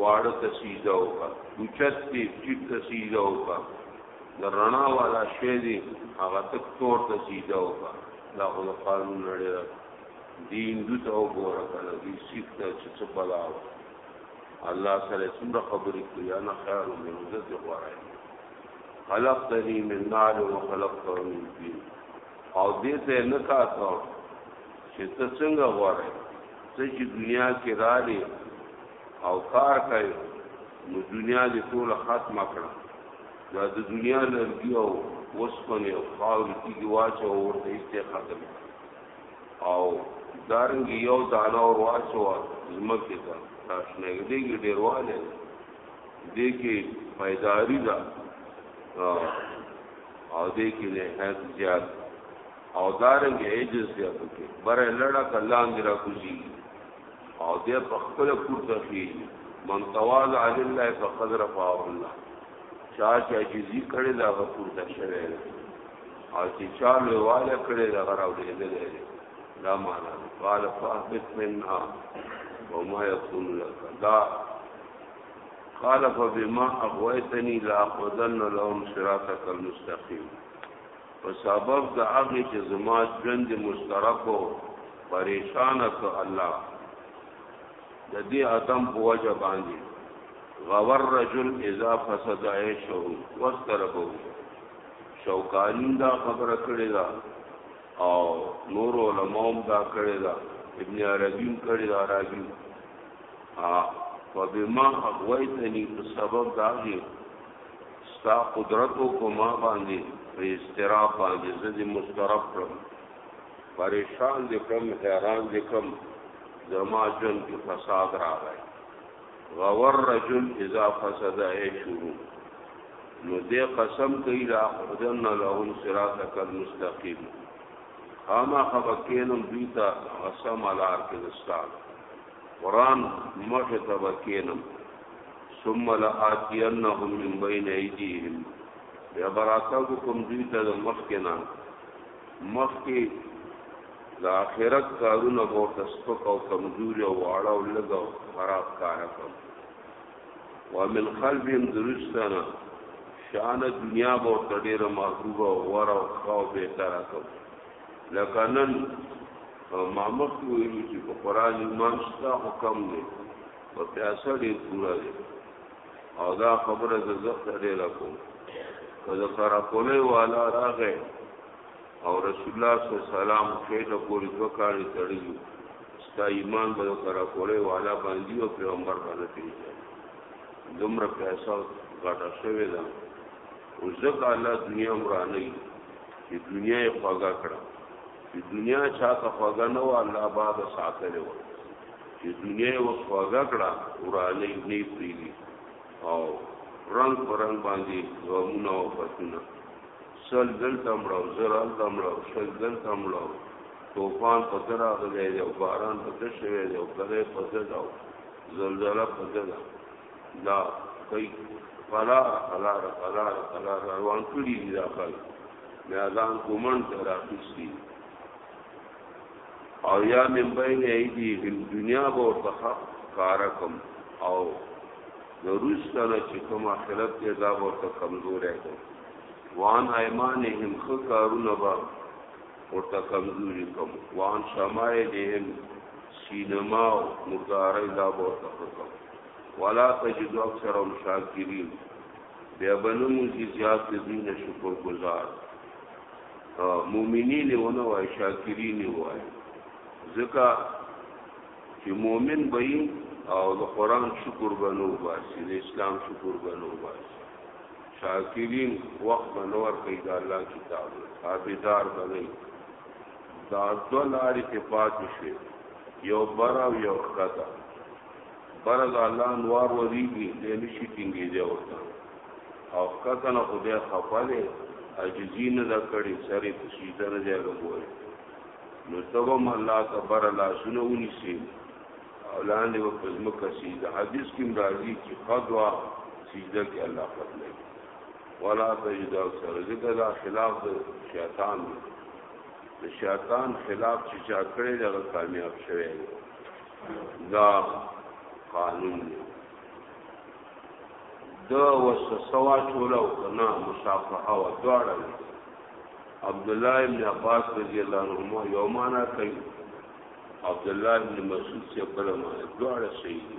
واړه ته سیده وکا اوچت دی ټیټ ته سیده وکا د رڼا والا شی دی هغه تک تور ته سیده وکا دا خو د قانون نړۍ را دی هندو ته وګوره کنه دی سیخ ته چې څه بلا و الله سره څومره خبرې کوي انا خیر من عزت غوړای خلقتنی من نار و خلقتنی من طین او دې ته نه کاته چې ته څنګه غواړې ته چې دنیا کې راځې او کار کوي نو دنیا دې ټول ختمه کړه دا د دنیا لرګي او وسپنې او خاورې تیږي واچو او ورته ایسته ختم او دارنګ یو دانه اور واچو زمکه ته راشنه دې ډیرواله دې کې پیداری ده او دې کې نه حد زیات او دارنګ عجز دی په کې بر لړه کلان دی را کوزي او دې په خپل پورته کې من توال علی الله فقد رفع الله چا چې عجزي کړي دا پورته شوی او چې چا لواله کړي دا راوړي دې دا معنا قال فاهبت منها وما يكون لك دا قال فبما اغويتني لاخذن لهم صراطك المستقيم په سبب د هغه چې زما ژوند مشترک او پریشان کړ الله د دې ادم په وجه باندې غور رجل اذا فسد عيشه واستربه شوکانی دا خبره کړې ده او نور علماء دا کړې ده ابن عربی کړې ده راځي ها فبما اغویتنی په سبب داغی ستا قدرت او په ما باندې په استراب باندې زه دې مسترب کړم پریشان دې کړم حیران دې کړم زما جن کې فساد راغی غور رجل اذا فسد عيشه نو دې قسم کوي لا اذن لهم صراطك المستقيم اما خبکینم دوی ته قسم الار کې دستان قران مخه تبکینم ثم لآتینهم من بین ایدیهم بیا براتا کو کوم دوی ته د مخ کې نه مخ کې د آخرت کارونه ورته سپک او کمزوري او واړه او لږ او خراب کار کوم ومن قلبهم درستنا شان دنیا ورته ډیره محبوبه او ور او خو به تر کوم لکه نن ما مخکې ویلو چې په قرآن ایمان شته خو کم دی په پیاسه ډېر پوره دی او دا خبره زه زښته ډېره کوم که د قراقولۍ والا راغی او رسول الله صلی الله علیه وسلم خېټه پورې دوه کاڼي تړلي ستا ایمان به د قراقولۍ والا باندې او پیغمبر باندې پېژني دومره پیسه غټه شوې ده او ځکه الله دنیا ورانوي چې دنیا یې خوږه کړه چې دنیا چاته خوږه نه و الله باد ساتلی و چې دنیا یې اوس خوږه کړه ورانه یې نه پریږي او رنگ پر رنگ باندې غمونه او فتونه سل دلته مړه او زر هلته مړه او شل دلته مړه او توفان په ده راغلی دی او باران په ده شوی دی او کلی په ده ده او زلزله په ده ده دا کوي فلا فلا فلا فلا روان کړی دی دا خل بیا ځان کومن ته راخستی او یا من بین ایدی هم دنیا به ورته کارکم او ضرور سره چې کوم آخرت کې دا ورته کمزور ہے وان ایمانهم خکارونه با ورته کمزوري کوم وان شمائلهم سینما او مرداري دا ورته کوم ولا تجد اکثرهم شاکرین بیا بنمو چې زیات دي نه شکر گزار مؤمنین ونه وای شاکرین وای ځکه چې مؤمن به او د قران شکر بنو باسي د اسلام شکر بنو باسي شاکرین وخت بنور کوي د الله کتاب حافظار بنئ دا دو لارې په پاتې شي یو بر او یو خطا بره د الله انوار وریږي دی نشي ټینګېدی ورته او ښکته نه خو دی خفه دی عاجزي نه ده کړې سر یې په سجده نه دی لګولی نو ته به هم الله ته بره لاسونه ونیسې او لاندې به په ځمکه سجده حدیث کې هم راځي چې ښه دعا سجده کې الله قبلوي ولا تجد سره ځکه دا خلاف د شیطان دی د شیطان خلاف چې چا کړی دی هغه کامیاب شوی دی دا قانون دی دا وسوسوا چولا او کنا مشافهه او دواړه عبد الله ابن عباس رضی الله عنهما یو معنا کوي عبد الله ابن مسعود سے بل معنا دواړه صحیح دي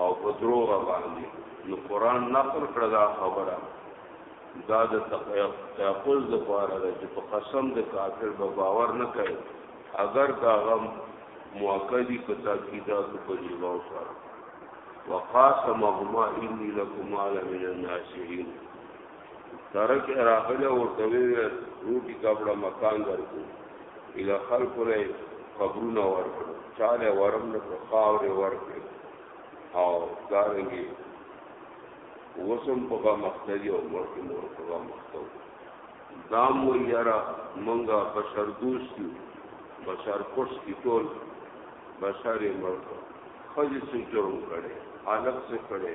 او په دروغ باندې نو قران نقل کړ دا خبره دا د تحفظ د پاره ده چې په قسم د کافر به باور نه کوي اگر دا غم مؤکدی په تاکیدات په لیوا سره وقاسمهما انی لکما لمن الناشرین سره کې راغله ورته ویل روټي کپڑا مکان درکو اله خلق له قبرونه ورکړ چاله ورم نه خاورې ورکړ او دارنګي وسم په مختلي او مرکه مور په مختلي دا مو یرا منګه بشر دوست یو بشر خوش کی ټول بشر مرکه خځې څه جوړ کړي حالت څه کړي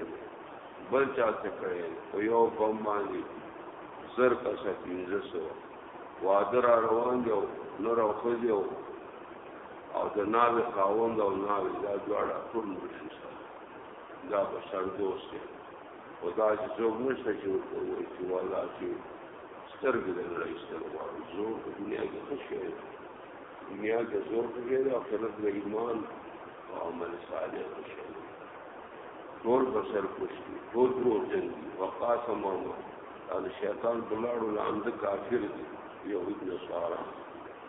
بل چا څه کړی او یو بم باندې زر کسه پینځه سو واده را روان دی نور او خوځي او او د ناوې خاوند او ناوې دا دواړه ټول مرشي سره دا به سر دوست دی او دا چې څوک نشته چې ورته وایي چې والا چې سترګې د نړۍ ستر غواړي زور په دنیا کې ښه شی دی دنیا کې زور پکې دی آخرت د ایمان او عمل صالح ښه شی دی ټول بسر پوشتي ټول دروغجن دي وقاص ماما دا د شیطان بلاړو لاند کافر دي یهود نصارا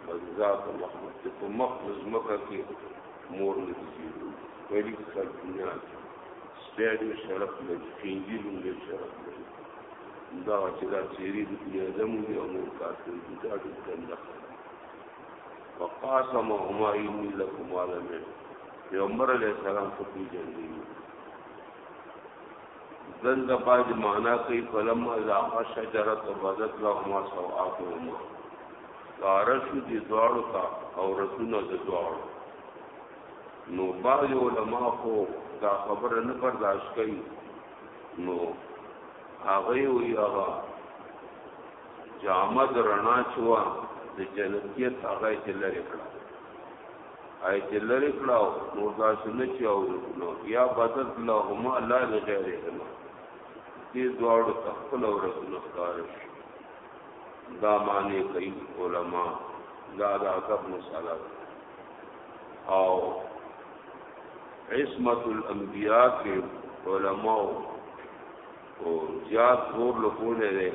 بذات محمد ته په مخ مزمکه کې مور نه دي ویلي کړه دنیا سپیډو شرف نه کینګي لومړي شرف نه دا چې دا چیرې د دنیا زموږ یو نور کافر دي دا ډېر کنده وقاسمهما إني لكما لمن پیغمبر علیه السلام خو پیژندلی دلته باید معنا کوي فلم اضاف شجرت و بدت لهما سوآتهما کارشو دي دواړو ته او رسونه د دواړو نو بعض علما خو دا خبره نه برداشت کوي نو هغه وی هغه جامد رڼا چوا د جنتیت هغه چې لري کړه آیت یې لرې کړه او نور داسې نه چې اورېدو نو یا بدت لهما لا لغیرهما دې دواړو ته خپل ورځونه ښکاره شي دا معنی کوي علما دا د ادب مسله او عصمت الانبیاء کې علما او زیات زور لګولې ده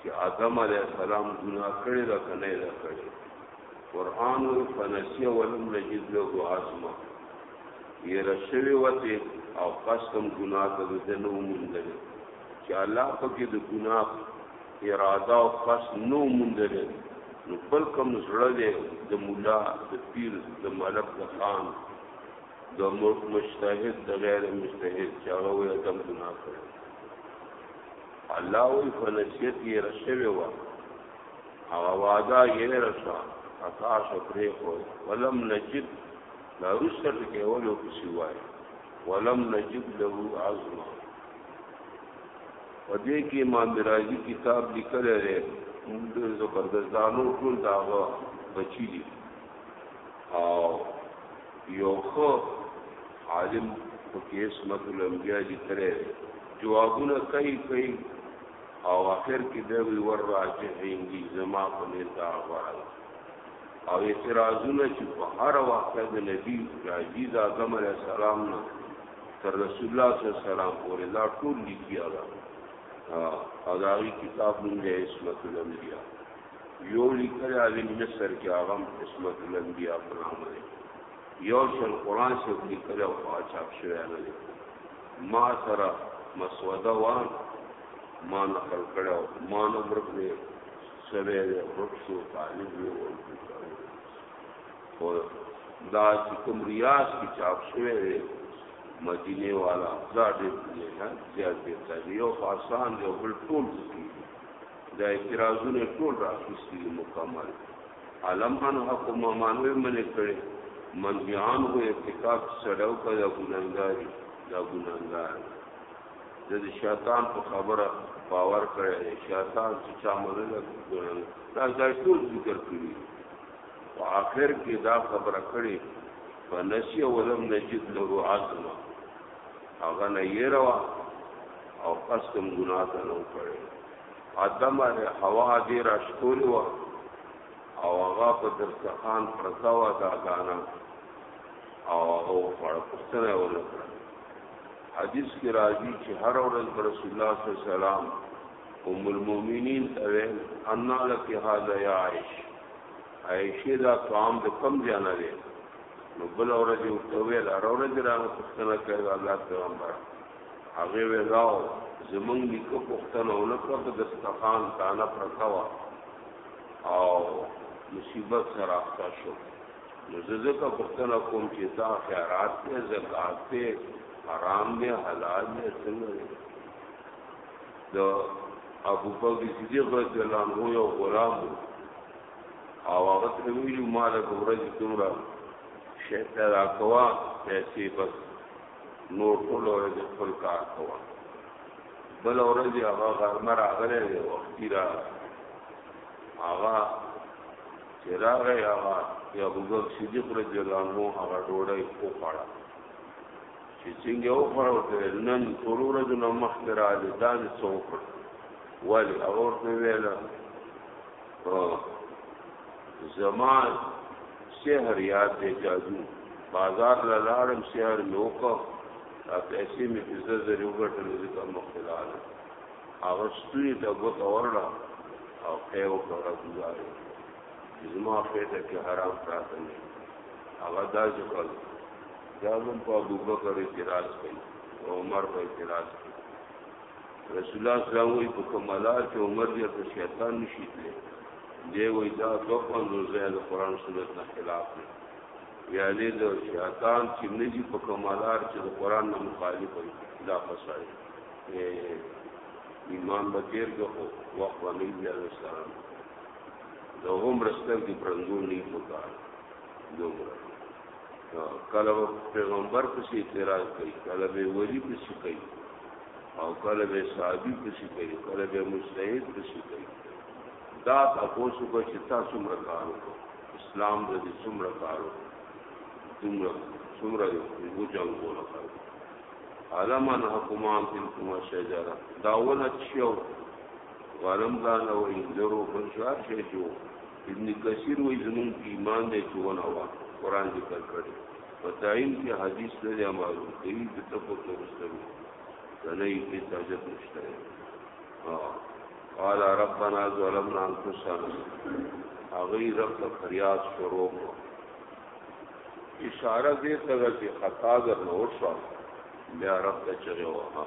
چې آدم علی السلام ګناه کړی دا کنه نه کړی قرآن فنسیه ولم نجد له عظمه یې رسوي وته او قسم ګناه ته ځنه ومندل چې الله پکې د ګناه اراده او قصد نو مندل نو بل کوم زړه دې د مولا د پیر د ملک د خان د مجتهد د غیر مجتهد چې هغه وي ادم ګناه کړی الله وی فنسیت یې رسوي وته هغه وعده یې رسوا اتا شپرې خو ولم نجد لا رسته کې ولو کې سوای ولم نجد له عزم ودې کې امام درازي کتاب لیکل لري موږ زبردست دانو ټول داغه بچی دي او یو خو عالم په کیس مطلب بیا لیکل جوابونه کوي کوي او اخر کې د وی ور راځي هندي زما په نزا غواړي او اعتراضونه چې په هر وخت د نبی راځي د اعظم علی السلام نه تر رسول الله صلی الله علیه وسلم پورې دا ټول لیکي هغه او دا غي کتاب نوم دی اسمت الانبیاء یو لیکل علی مصر کې هغه اسمت الانبیاء په نامه دی یو شل قران شریف لیکل او چاپ شوی نه دی ما سره مسوده وا ما نقل کړو ما نه مرګ دی سوي دی ورک شو طالب یې ورکړو خو دا چې کوم ریاض کې چاپ شوی دی مدینه والا افزا دې دې نه زیات دې ته یو آسان دی بل ټول ځکه دا اعتراضونه ټول راخستي مکمل علم ان حق مامان وی منی کړي منهیان هو ارتکاب سړو کا دا ګناګاری دا ګناګار د شیطان په خبره باور کړي شیطان چې چا منل ګناګار دا ځای ټول ذکر کړی او آخر کې دا خبره کړي فنسی ولم نجد له عزم هغه نه یې روا او قسم ګناه ته نه کړي ادمه د هوا ډیره شکول و او هغه په درسخان پرتا و دا غانا او هغه پر پښتنه ولکړه حدیث کې راځي چې هر ورځ رسول الله صلی الله علیه وسلم ام المؤمنین اوه ان لک هذا یا عائش عائشه دا طعام د کم ځانه دی نو بل ورځ یو تویل ار ورځ را پښتنه کوي الله پیغمبر هغه ویداو زمونږ نیکه پښتنه ونکړه په دستخان تانه پرته وه او مصیبت سره اخته شو نو زه ځکه پښتنه کوم چې دا خیرات دی زکات دی حرام دی حلال دی څنګه دی د ابو بکر صدیق رضی الله عنه یو غلام او هغه ته ویلو مال د ورځې دومره شهته راکوا پیسې بس نور ټول ورځ خپل کار کوه بل ورځ هغه غرمه راغلی دی وختي را هغه چې راغی هغه د ابوبکر صدیق رضی الله عنه هغه ډوډۍ وخوړه چې څنګه وخوړه ورته نن ټول ورځ نو مخکې راغلی دا دې څه وکړ ولې هغه ورته ویل زما سحر یاد دی جادو بازار لا لاړم سحر مې وکړ دا پیسې مې په زر زر وګټلې ځکه مخکې لاړم هغه ستوري ته ګوته ورړه او پې وکړه ګزارې زما خېټه کې حرام پراته نه هغه دا چې کول دا هم په ابو بکر اعتراض کوي او عمر په اعتراض کوي رسول الله صلی الله علیه په کمالا چې عمر یې ته شیطان نشي تللی دی وای دا په پنځو ځای د قران سنت نه خلاف دی یعنی د شیطان چې نجی په کمالا چې د قران نه مخالف دی دا فسای ایمان به تیر کو وخت باندې دی السلام د عمر ستر کې پرنګو نه پکار دومره کله پیغمبر پسې اعتراض کوي کله به ولی پسې کوي او کله به صحابي پسې کوي کله به مجتهد پسې کوي دا تاسو کو چې تاسو مرکارو اسلام د دې څومره کارو دومره څومره یو جنگ ولا کارو علم ان حکمان تلکم شجره داونه چیو غرم دان او انجرو بنشار شي جو ابن کثیر وی زمون ایمان دی چې ونه وا قران ذکر کړی په تعین کې حدیث نه دی معلوم کوي د تپو ته وسلو کنه یې په تاجت نشته قال ربنا ظلمنا انفسنا هغه رب ته فریاد شروع کړو اشاره دې ته چې خطا در نور شو بیا رب ته چغه وها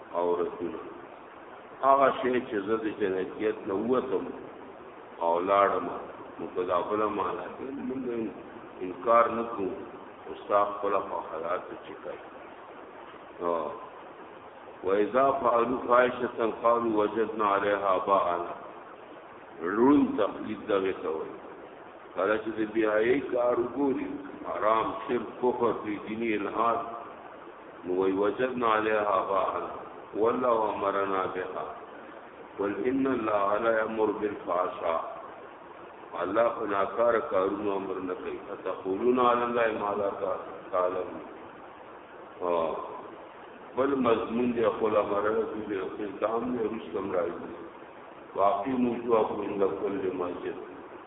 او رسول هغه شی چې زه د جنتیت نه ووتم او لاړم نو په دا بل معنا کې موږ انکار نه کوو او صاحب خپل خواهرات چې کوي نو وإذا فعلوا فاحشة قالوا وجدنا عليها آباءنا لون تقلید دغه ته وایي کله چې د بیایي کار وګوري حرام شرک کفر بی دینی الحاد نو وی وجدنا علیها باحا والله امرنا بها قل ان الله لا يأمر بالفحشاء الله په ناکار کارونو امر نه کوي فتقولون علی الله ما لا تعلمون بل مضمون دی خپل امره د استعدام نه رسم راځي واقعي موجوه کو ان کل مسجد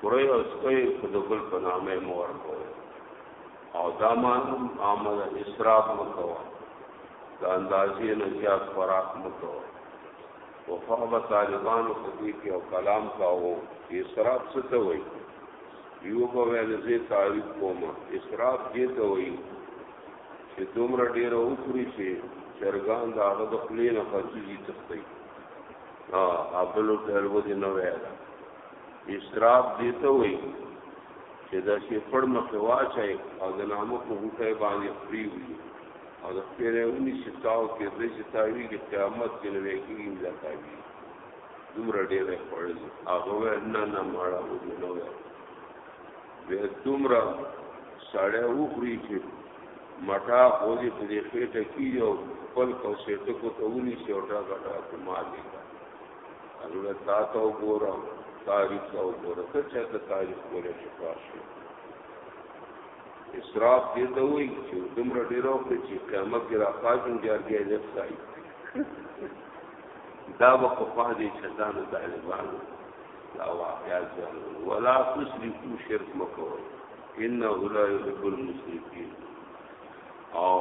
خوري او سکي خو د بل په نامه مور کوي او دا معلوم عمل اسراف مکوه د اندازې نه زیات خوراک مکوه وفابه طالبانو په دې کې او کلام کاوه چې اسراف څه ته وایي یو په ویل زه تعریف کوم اسراف دې ته وایي چې دومره ډېر وکړي چې چرګان د هغه د خلې نه خرڅېږي تختی ها خپل ټول ودی نه وایي اسراف دې ته وایي چې دا شی پړ مخه واچای او د نامو په هټه باندې فری وي او د پیره ونی شتاو کې د شتاوی کې قیامت کې نو کېږي دا کوي دومره ډېر خړل هغه نه نه ماړه ودی نو به دومره ساړه وخري چې مټا خو دې په دې خېټه کې یو خپل کوسېټه کو ته ونی شي او ټا غټا کومه دي زړه تا ته وګوره تاریخ ته وګوره ته چې ته تاریخ کولای شې پاس شې اسراف دې ته وایي چې دومره ډېر وخت چې قیامت کې راپاجم جار دی دې ځای دا وقفه په دې شیطان طالبانو دا واقعیا ځان ولا تشرکو شرک مکو انه لا يحب المشرکین او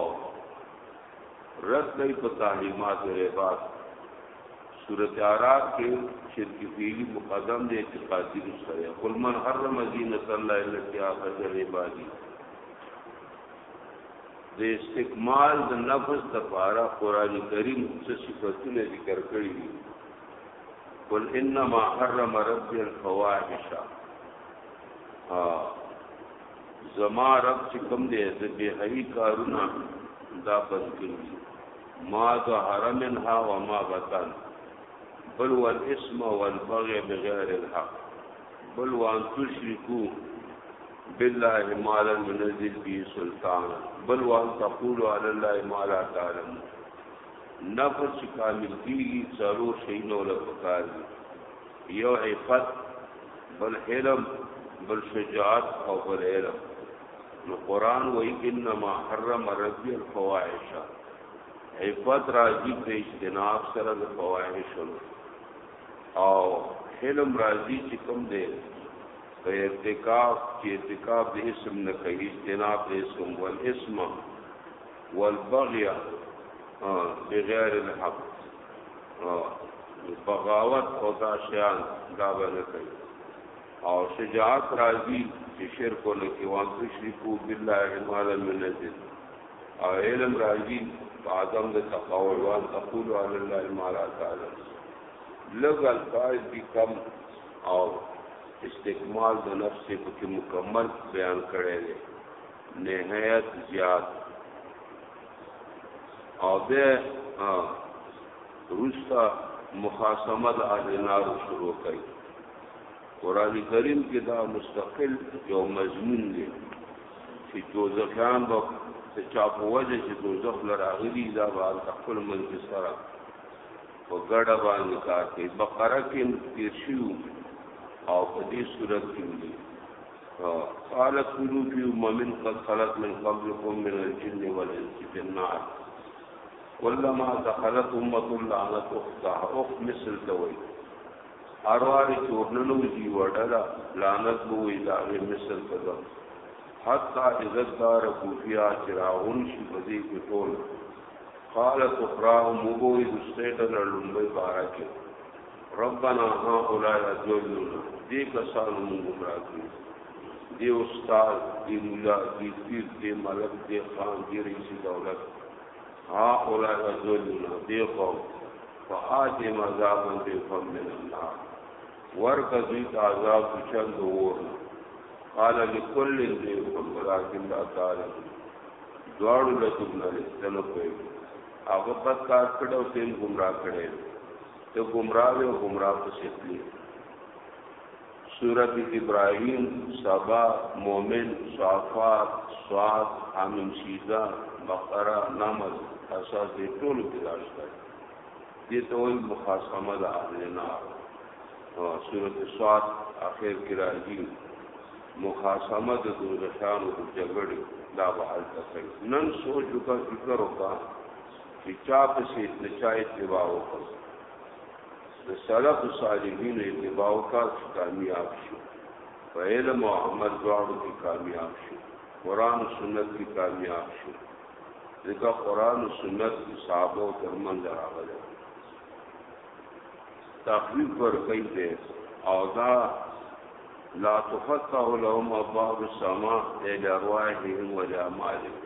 رد کوي په تعلیمات رباط سورت عراق کې شرک فعلی مقدم دی اعتقادي سره قل من حرم زینت الله التي اخرج لعباده د استکمال د نفس د پاره قران کریم څه صفاتونه ذکر کړی دي قل انما حرم ربي الفواحش ها زما رب چې کوم دی د بهایي کارونه دا بند کړي ما ظهر منها وما بطن بل والاسم والبغي بغیر الحق بل وان تشرکو بالله ما لم ينزل به سلطان بل وان تقول على الله ما لا تعلم نفس کامل کیږي څلور شي نو لپاره یو عفت بل حلم بل شجاعت او بل علم نو قران وای انما حرم ربی الفواحش عفت راضی په اجتناب سره د فواحش او حلم راضی چې کوم دی په ارتکاب چې ارتکاب د اسم نه کوي اجتناب د اسم والاسم والبغي بغیر الحق بغاوت او دا شیان دا به نه کوي او شجاعت راځي چې شرک نه کوي وان تشرکو بالله ما لم ينزل او علم راځي په اعظم د تقوا وان تقول علی الله ما لا تعلم لږ الفاظ دي کم او استکمال د نفس په مکمل بیان کړي دي نهایت زیات او به روستا مخاصمه د اهل نار شروع کړي قران کریم کې دا مستقل یو مضمون دی چې دوزخیان به څه چا په وجه چې دوزخ لراغلي دا به خپل منځ سره په ګډه باندې کار کوي بقره کې تیر شو او په دې صورت کې قالت کلو فی امم قد خلت من قبلكم من الجن والانس فی النار کلما دخلت امه لعنت اختها اخت مثل دوی ارواری چورننو جی وډلا لعنت بوئی داغه مثل کده حتا اذا دار کوفیا چراغون شی بدی کی ټول قالت اخراهم بوئی دسته ډل لومبه بارکه ربنا هؤلاء اضلونا دې کسانو موږ ګمراه کړو دې استاد دې مولا دې پیر دې ملک دې خان دې رئیس دولت هؤلاء اضلونا دې قوم فآت مذابن دې فم من النار ورک دوی عذاب چند ور قال لكل دې ولكن لا تعلم دوړو له څنګه نه هغه پد کار کړو تیم گمراه کړي ته گمراه دی او گمراه پسې تللی سورت ابراهیم سبا مومن صافات سواد حامیم سیزا بقره نمل اساس دې ټول کې راشته دې ته وایي مخاصمه د اهل نار او سورت سواد اخر کې راځي مخاصمه د دوزخانو د جګړې دا به حل تکي نن سوچ وکړه فکر وکړه چې چا پسې د چا اتباع وکړي د سلف صالحین اتباع وکړي چې کامیاب شي په علم او عمل دواړو کې کامیاب شي قران او سنت کې کامیاب شي ځکه قران او سنت د صحابه ترمن راغلي تخفیف ورکړي دي او دا لا تفتح لهم ابواب السماء الى ارواحهم ولا مالهم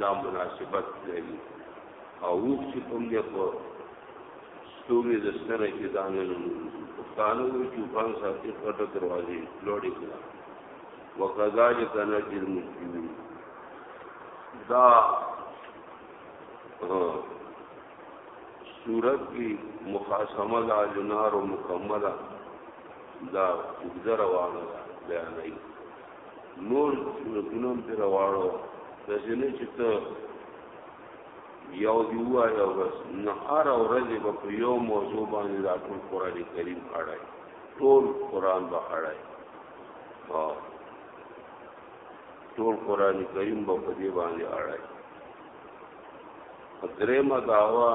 دا مناسبت لري او اوښ چې کوم دی په ستوري د ستنه کې دا نه لري پښتانه وایي چې اوښان ساتي پټه دروازې لوړې کړه وکذالک نجزي المجرمین دا صورت کی مخاصمه د جنار مکمله دا وګذر وانه بیانای نور سورتونه هم تیر واړو د سینې چې ته یو دی وایو بس نه هر ورځ به په یو موضوع باندې دا ټول قران کریم اړای ټول قران به اړای ها ټول قران کریم به په دې باندې اړای درېما داوا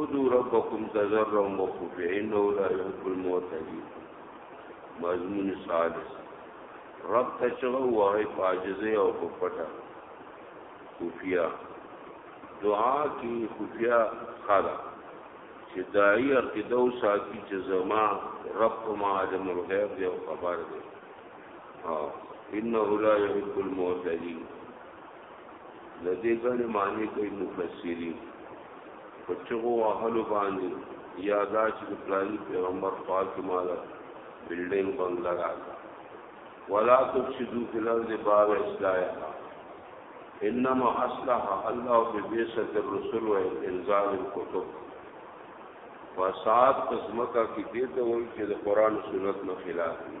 ادو ربکم تزرع وخفعين ولا يحب المعتدين مضمون سادس رب ته چغه وای پاجزه او په پټه خفیا دعا کی خفیا خدا چې دای عقیده او ساتي چې زما رب ما عالم الغیب دی او خبر دی او انه لا يحب المعتدين لدې ګڼې معنی کوي مفسرین په چغو وهلو باندې یا دا چې د پلاني پیغمبر خوا کې مالا بلډینګ بنگله راکړه ولا تفسدو فی الارض بعد اصلاحها انما اصلح الله ببعثت الرسل و انزال الكتب فساد قسمکا کی دیتا وی چې د قرآن و سنت نه خلاف دی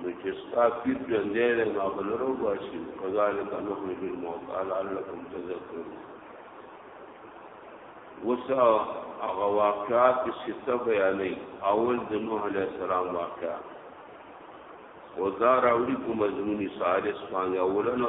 نو چې ستا پیر ژوندی دی نو هغه نه راوباسي کذالک نخرج الموتى لعلکم تذکرون اوس هغه واقعات سته بیانې اول د نوح علی السلام واقعا او دا راوړي کوم مضمون سارس باندې اولنو